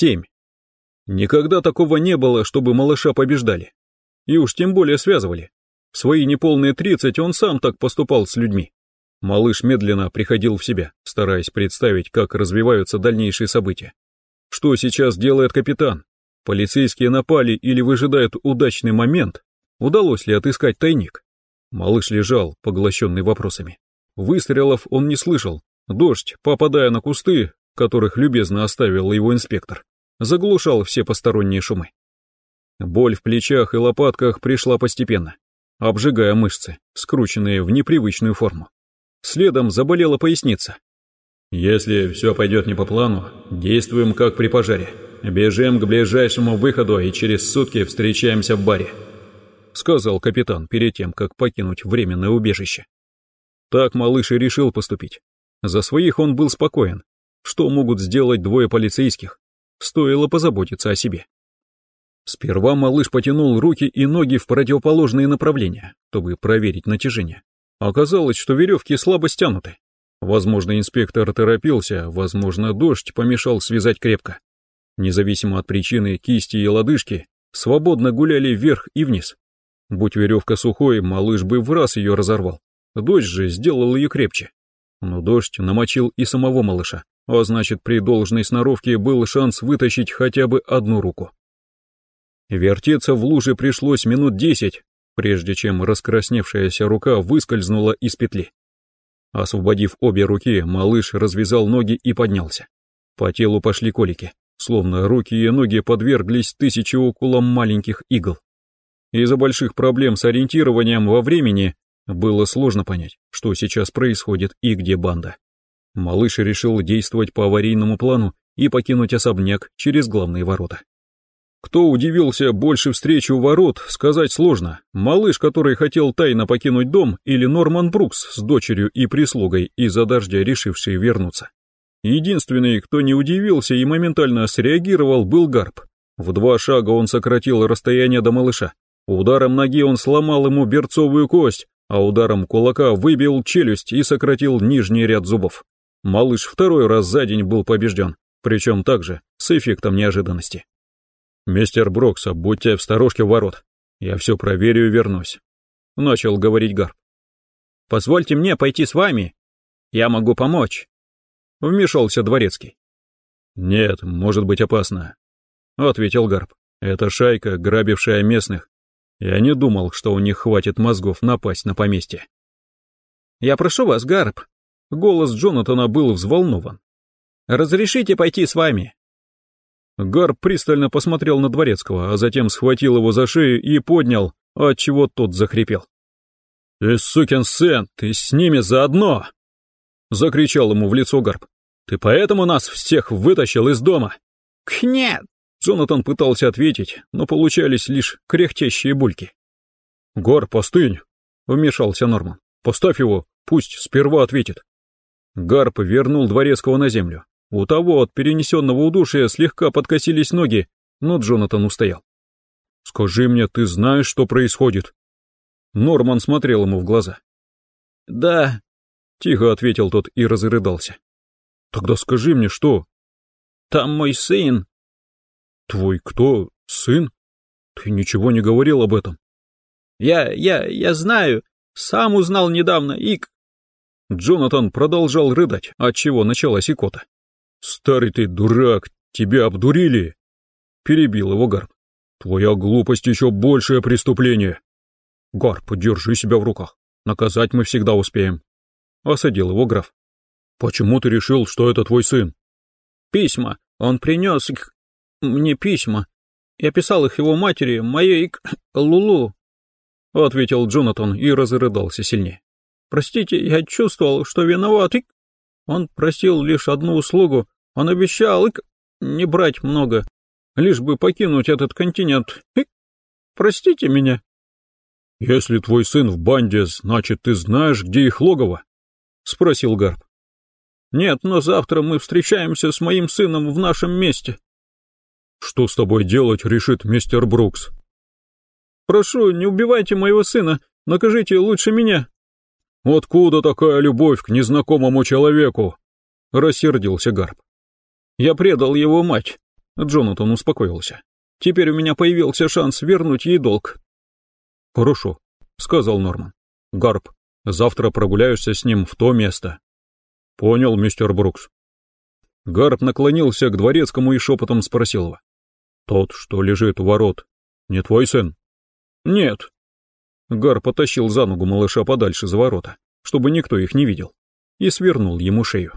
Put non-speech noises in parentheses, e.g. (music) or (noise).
Семь. Никогда такого не было, чтобы малыша побеждали. И уж тем более связывали. В свои неполные тридцать он сам так поступал с людьми. Малыш медленно приходил в себя, стараясь представить, как развиваются дальнейшие события. Что сейчас делает капитан? Полицейские напали или выжидают удачный момент? Удалось ли отыскать тайник? Малыш лежал, поглощенный вопросами. Выстрелов он не слышал. Дождь, попадая на кусты, которых любезно оставил его инспектор, заглушал все посторонние шумы. Боль в плечах и лопатках пришла постепенно, обжигая мышцы, скрученные в непривычную форму. Следом заболела поясница. «Если все пойдет не по плану, действуем как при пожаре. Бежим к ближайшему выходу и через сутки встречаемся в баре», сказал капитан перед тем, как покинуть временное убежище. Так малыш и решил поступить. За своих он был спокоен. Что могут сделать двое полицейских? Стоило позаботиться о себе. Сперва малыш потянул руки и ноги в противоположные направления, чтобы проверить натяжение. Оказалось, что веревки слабо стянуты. Возможно, инспектор торопился, возможно, дождь помешал связать крепко. Независимо от причины, кисти и лодыжки свободно гуляли вверх и вниз. Будь веревка сухой, малыш бы в раз ее разорвал. Дождь же сделал ее крепче. Но дождь намочил и самого малыша, а значит, при должной сноровке был шанс вытащить хотя бы одну руку. Вертеться в луже пришлось минут десять, прежде чем раскрасневшаяся рука выскользнула из петли. Освободив обе руки, малыш развязал ноги и поднялся. По телу пошли колики, словно руки и ноги подверглись тысячи около маленьких игл. Из-за больших проблем с ориентированием во времени было сложно понять, что сейчас происходит и где банда. Малыш решил действовать по аварийному плану и покинуть особняк через главные ворота. Кто удивился больше встречи у ворот, сказать сложно. Малыш, который хотел тайно покинуть дом, или Норман Брукс с дочерью и прислугой из-за дождя решивший вернуться. Единственный, кто не удивился и моментально среагировал, был Гарп. В два шага он сократил расстояние до малыша. Ударом ноги он сломал ему берцовую кость, а ударом кулака выбил челюсть и сократил нижний ряд зубов. Малыш второй раз за день был побежден, причем также с эффектом неожиданности. «Мистер Брокса, будьте в сторожке ворот. Я все проверю и вернусь», — начал говорить Гарп. «Позвольте мне пойти с вами. Я могу помочь», — вмешался Дворецкий. «Нет, может быть опасно», — ответил Гарп. «Это шайка, грабившая местных. Я не думал, что у них хватит мозгов напасть на поместье». «Я прошу вас, Гарп». Голос Джонатана был взволнован. «Разрешите пойти с вами?» Гарп пристально посмотрел на Дворецкого, а затем схватил его за шею и поднял, отчего тот захрипел. «Ты сукин сын, ты с ними заодно!» Закричал ему в лицо Гарп. «Ты поэтому нас всех вытащил из дома?» «Нет!» Джонатан пытался ответить, но получались лишь кряхтящие бульки. «Гарп, остынь!» — вмешался Норман. «Поставь его, пусть сперва ответит». Гарп вернул Дворецкого на землю, у того от перенесенного удушья слегка подкосились ноги, но Джонатан устоял. «Скажи мне, ты знаешь, что происходит?» Норман смотрел ему в глаза. «Да», — тихо ответил тот и разрыдался. «Тогда скажи мне, что?» «Там мой сын». «Твой кто? Сын? Ты ничего не говорил об этом?» «Я, я, я знаю. Сам узнал недавно, Ик...» Джонатан продолжал рыдать, отчего началась икота. «Старый ты дурак, тебя обдурили!» Перебил его Гарп. «Твоя глупость еще большее преступление!» «Гарп, держи себя в руках, наказать мы всегда успеем!» Осадил его граф. «Почему ты решил, что это твой сын?» «Письма, он принес их... мне письма. Я писал их его матери, моей (clears throat) Лулу», — ответил Джонатан и разрыдался сильнее. «Простите, я чувствовал, что виноват, и он просил лишь одну услугу, он обещал и не брать много, лишь бы покинуть этот континент. И простите меня. Если твой сын в банде, значит, ты знаешь, где их логово? Спросил Гарп. Нет, но завтра мы встречаемся с моим сыном в нашем месте. Что с тобой делать, решит мистер Брукс. Прошу, не убивайте моего сына, накажите лучше меня. «Откуда такая любовь к незнакомому человеку?» — рассердился Гарп. «Я предал его мать», — Джонатан успокоился. Теперь у меня появился шанс вернуть ей долг. Хорошо, сказал Норман. Гарп, завтра прогуляешься с ним в то место. Понял, мистер Брукс. Гарп наклонился к дворецкому и шепотом спросил его. Тот, что лежит у ворот, не твой сын? Нет. Гарп потащил за ногу малыша подальше за ворота, чтобы никто их не видел, и свернул ему шею.